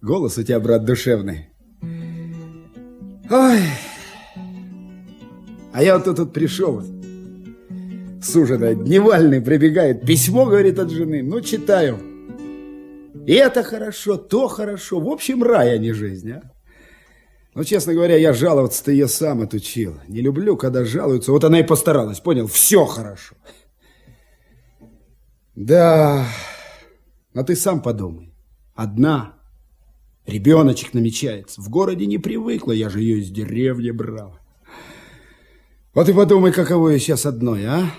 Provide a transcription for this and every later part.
Голос у тебя, брат, душевный. Ой. А я вот тут, тут пришел. Суженая, дневальный прибегает. Письмо, говорит, от жены. Ну, читаю. И это хорошо, то хорошо. В общем, рай, а не жизнь, а. Ну, честно говоря, я жаловаться-то ее сам отучил. Не люблю, когда жалуются. Вот она и постаралась, понял? Все хорошо. Да, но ты сам подумай. Одна, ребеночек намечается. В городе не привыкла, я же ее из деревни брал. Вот и подумай, каково ей сейчас одной, а?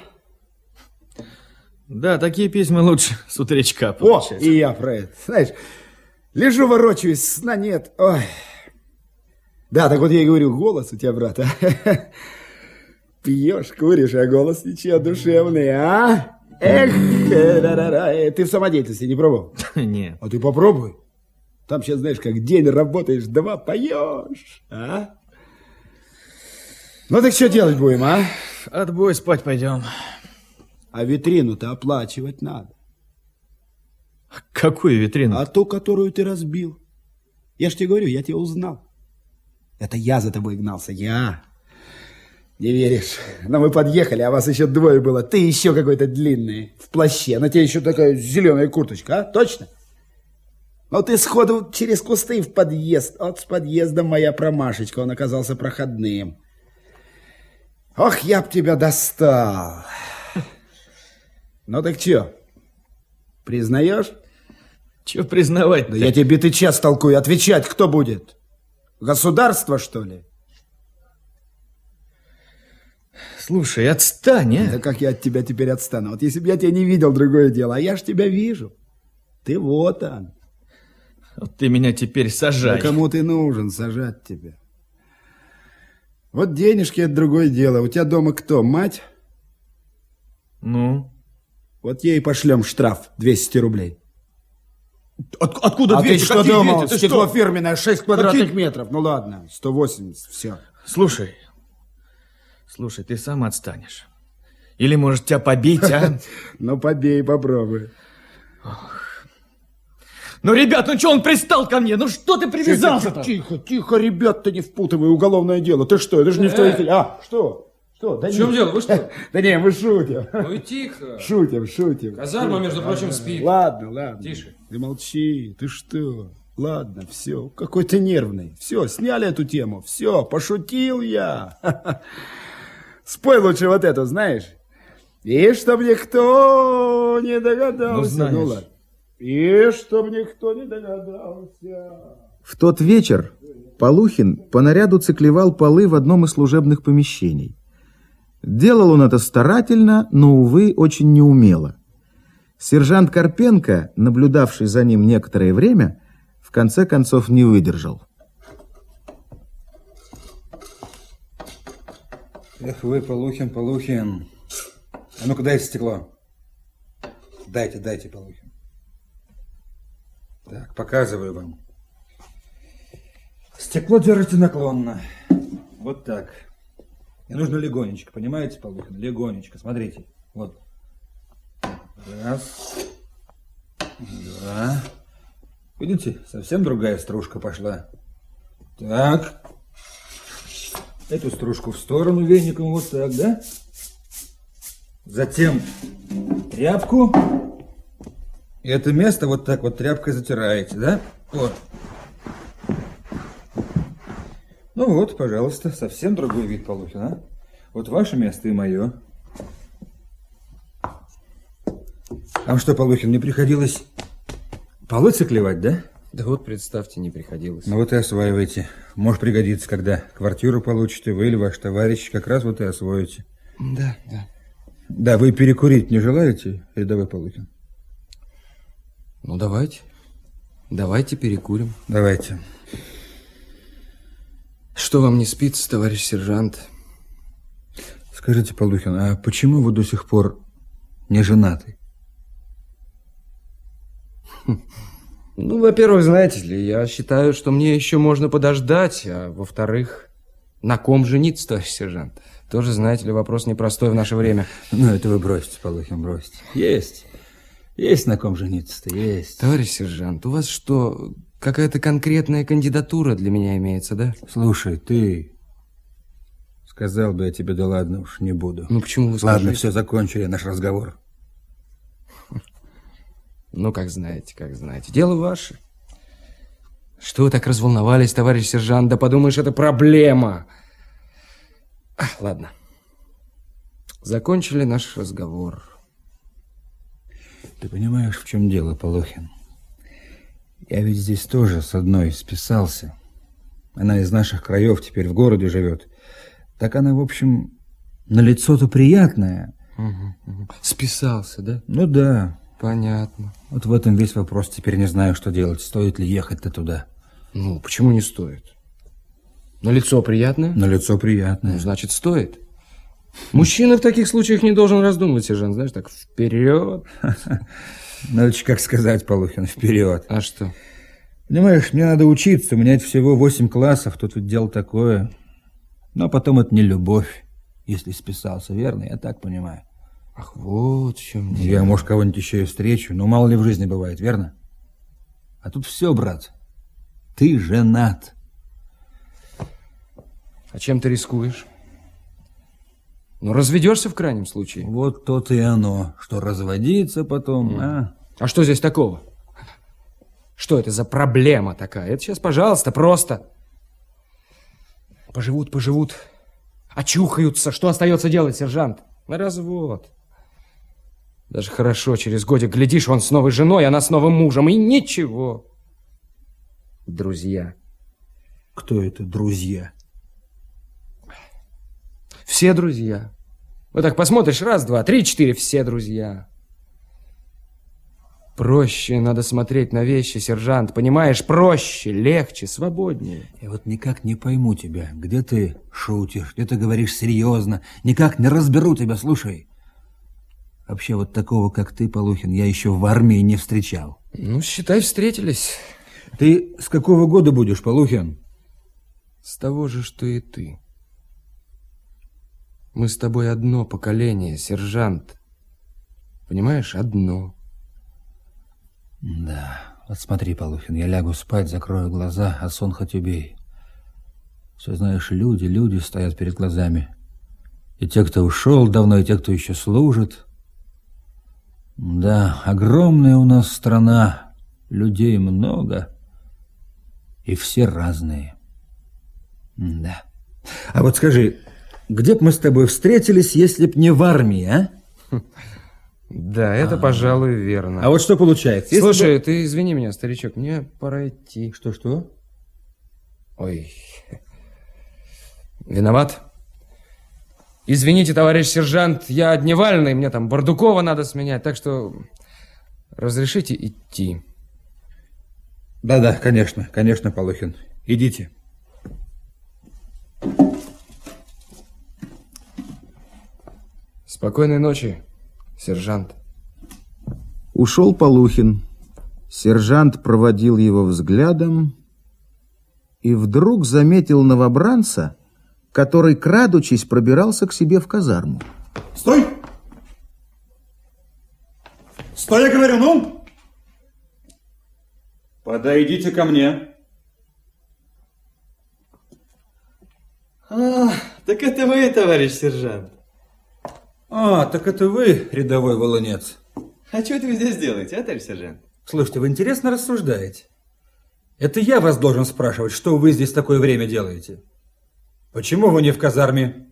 Да, такие письма лучше с утречка получать. О, и я про это. Знаешь, лежу, ворочаюсь, сна нет. Ой. Да, так вот я и говорю, голос у тебя, брат, а? Пьешь, куришь, а голос ничего душевный, а? Эх, э, ты в самодеятельности не пробовал? Нет. А ты попробуй. Там сейчас, знаешь, как день работаешь, два поешь, а? Ну так что делать будем, а? Отбой спать пойдем. А витрину-то оплачивать надо. Какую витрину? А ту, которую ты разбил. Я ж тебе говорю, я тебя узнал. Это я за тобой гнался, я. Не веришь? Но мы подъехали, а вас еще двое было. Ты еще какой-то длинный, в плаще. На тебе еще такая зеленая курточка, а? Точно? Ну ты сходу через кусты в подъезд. Вот с подъездом моя промашечка, он оказался проходным. Ох, я б тебя достал. Ну так что, признаешь? Чего признавать -то? Да я тебе ты час толкую. Отвечать кто будет? Государство, что ли? Слушай, отстань, а? Да как я от тебя теперь отстану? Вот если бы я тебя не видел, другое дело. А я ж тебя вижу. Ты вот он. Вот ты меня теперь сажай. Да кому ты нужен сажать тебя? Вот денежки это другое дело. У тебя дома кто? Мать? Ну? Вот ей пошлем штраф 200 рублей. От, откуда а 200? ты что Какие думал? 200? Ты Стекло что? фирменное, 6 квадратных Какие? метров. Ну ладно, 180, все. Слушай, слушай, ты сам отстанешь. Или, может, тебя побить, а? Ну побей, попробуй. Ну, ребят, ну что он пристал ко мне? Ну что ты привязался-то? Тихо, тихо, ребят, ты не впутывай уголовное дело. Ты что, это же не в твоей... теле- А, что? Что? Да В чем не- дело? Вы что? Да не, мы шутим. Ну и тихо. Шутим, шутим. Казарма, между прочим, спит. Ладно, ладно. Тише. Ты молчи, ты что? Ладно, все, какой ты нервный. Все, сняли эту тему. Все, пошутил я. Спой лучше вот эту, знаешь? И чтоб никто не догадался. Ну, знаешь. ладно. И чтоб никто не догадался. В тот вечер Полухин по наряду циклевал полы в одном из служебных помещений. Делал он это старательно, но, увы, очень неумело. Сержант Карпенко, наблюдавший за ним некоторое время, в конце концов не выдержал. Эх вы, Полухин, Полухин. А ну-ка дайте стекло. Дайте, дайте, Полухин. Так, показываю вам. Стекло держите наклонно. Вот так. И нужно легонечко, понимаете, Полухин? Легонечко, смотрите. Вот. Раз. Два. Видите, совсем другая стружка пошла. Так. Эту стружку в сторону веником, вот так, да? Затем тряпку. И это место вот так вот тряпкой затираете, да? Вот. Ну вот, пожалуйста, совсем другой вид Полухин, а? Вот ваше место и мое. Вам что, Полухин, не приходилось полы циклевать, да? Да вот, представьте, не приходилось. Ну вот и осваивайте. Может пригодиться, когда квартиру получите, вы или ваш товарищ, как раз вот и освоите. Да, да. Да, вы перекурить не желаете, рядовой Полухин? Ну, давайте. Давайте перекурим. Давайте. Что вам не спится, товарищ сержант? Скажите, Полухин, а почему вы до сих пор не женаты? Ну, во-первых, знаете ли, я считаю, что мне еще можно подождать, а во-вторых, на ком жениться, товарищ сержант? Тоже, знаете ли, вопрос непростой в наше время. Ну, это вы бросьте, Полухин, бросьте. Есть. Есть на ком жениться-то, есть. Товарищ сержант, у вас что, какая-то конкретная кандидатура для меня имеется, да? Слушай, ты... Сказал бы я тебе, да ладно уж, не буду. Ну, почему вы Ладно, все, закончили наш разговор. Ну, как знаете, как знаете. Дело ваше. Что вы так разволновались, товарищ сержант? Да подумаешь, это проблема. А, ладно. Закончили наш разговор. Ты понимаешь, в чем дело, Полохин? Я ведь здесь тоже с одной списался. Она из наших краев теперь в городе живет. Так она, в общем, на лицо-то приятная. Списался, да? Ну да, Понятно. вот в этом весь вопрос. Теперь не знаю, что делать. Стоит ли ехать-то туда? Ну, почему не стоит? На лицо приятное? На лицо приятное. Ну, значит, стоит. Мужчина в таких случаях не должен раздумывать, сержант. Знаешь, так вперед. Ну, это ж как сказать, Полухин, вперед. А что? Понимаешь, мне надо учиться, у меня ведь всего восемь классов, тут ведь дело такое. Но потом это не любовь, если списался, верно? Я так понимаю. Ах, вот в чем дело. Я, может, кого-нибудь еще и встречу, но мало ли в жизни бывает, верно? А тут все, брат, ты женат. А чем ты рискуешь? Ну, разведешься в крайнем случае. Вот то-то и оно, что разводиться потом, а? А что здесь такого? Что это за проблема такая? Это сейчас, пожалуйста, просто. Поживут, поживут, очухаются. Что остается делать, сержант? На развод. Даже хорошо, через годик глядишь, он с новой женой, она с новым мужем, и ничего. Друзья. Кто это, друзья? Все друзья. Вот так посмотришь, раз, два, три, четыре, все друзья. Проще надо смотреть на вещи, сержант, понимаешь? Проще, легче, свободнее. Я вот никак не пойму тебя, где ты шутишь, где ты говоришь серьезно, никак не разберу тебя, слушай. Вообще вот такого, как ты, Полухин, я еще в армии не встречал. Ну, считай, встретились. Ты с какого года будешь, Полухин? С того же, что и ты. Мы с тобой одно поколение, сержант. Понимаешь, одно. Да, вот смотри, Полухин, я лягу спать, закрою глаза, а сон хоть убей. Все знаешь, люди, люди стоят перед глазами. И те, кто ушел давно, и те, кто еще служит. Да, огромная у нас страна, людей много, и все разные. Да. А вот скажи, где б мы с тобой встретились, если б не в армии, а? Да, это, пожалуй, верно. А вот что получается? если бы- Слушай, ты извини меня, старичок, мне пора идти. Что-что? Ой, виноват. Извините, товарищ сержант, я дневальный, мне там Бардукова надо сменять, так что разрешите идти. Да-да, конечно, конечно, Полухин. Идите. Спокойной ночи, сержант. Ушел Полухин. Сержант проводил его взглядом и вдруг заметил новобранца, который, крадучись, пробирался к себе в казарму. Стой! Стой, я говорю, ну! Подойдите ко мне. А, так это вы, товарищ сержант. А, так это вы, рядовой волонец. А что это вы здесь делаете, а, товарищ сержант? Слушайте, вы интересно рассуждаете. Это я вас должен спрашивать, что вы здесь такое время делаете. Почему вы не в казарме?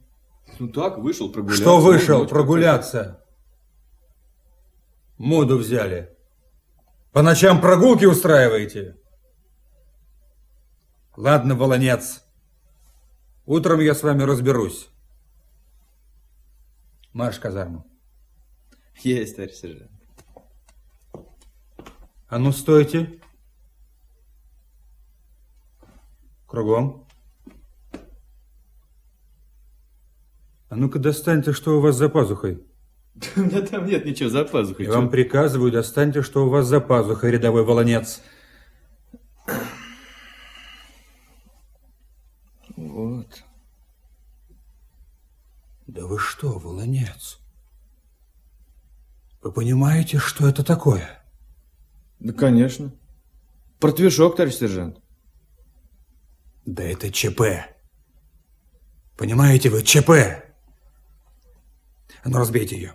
Ну так, вышел прогуляться. Что вышел прогуляться? Моду взяли. По ночам прогулки устраиваете? Ладно, волонец. Утром я с вами разберусь. Марш в казарму. Есть, товарищ сержант. А ну, стойте. Кругом. А ну-ка достаньте, что у вас за пазухой. У меня там нет ничего за пазухой. Я вам приказываю, достаньте, что у вас за пазухой, рядовой волонец. Да вы что, волонец? Вы понимаете, что это такое? Да, конечно. Портвишок, товарищ сержант. Да это ЧП. Понимаете вы, ЧП. А ну, разбейте ее.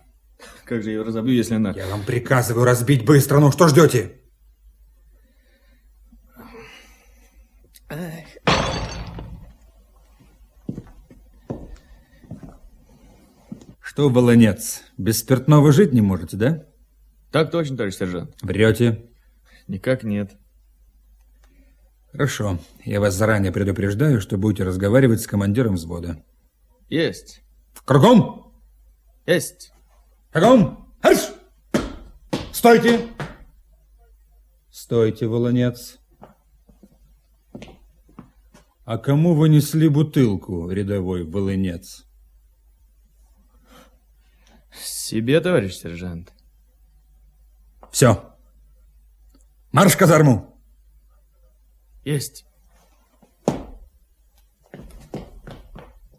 Как же я ее разобью, если она... Я вам приказываю разбить быстро. Ну, что ждете? Что, Волонец, без спиртного жить не можете, да? Так точно, товарищ сержант. Врете. Никак нет. Хорошо. Я вас заранее предупреждаю, что будете разговаривать с командиром взвода. Есть. Кругом! Есть. Кругом! Арш! Стойте! Стойте, Волонец. А кому вы несли бутылку, рядовой волынец? Себе, товарищ сержант. Все. Марш в казарму! Есть.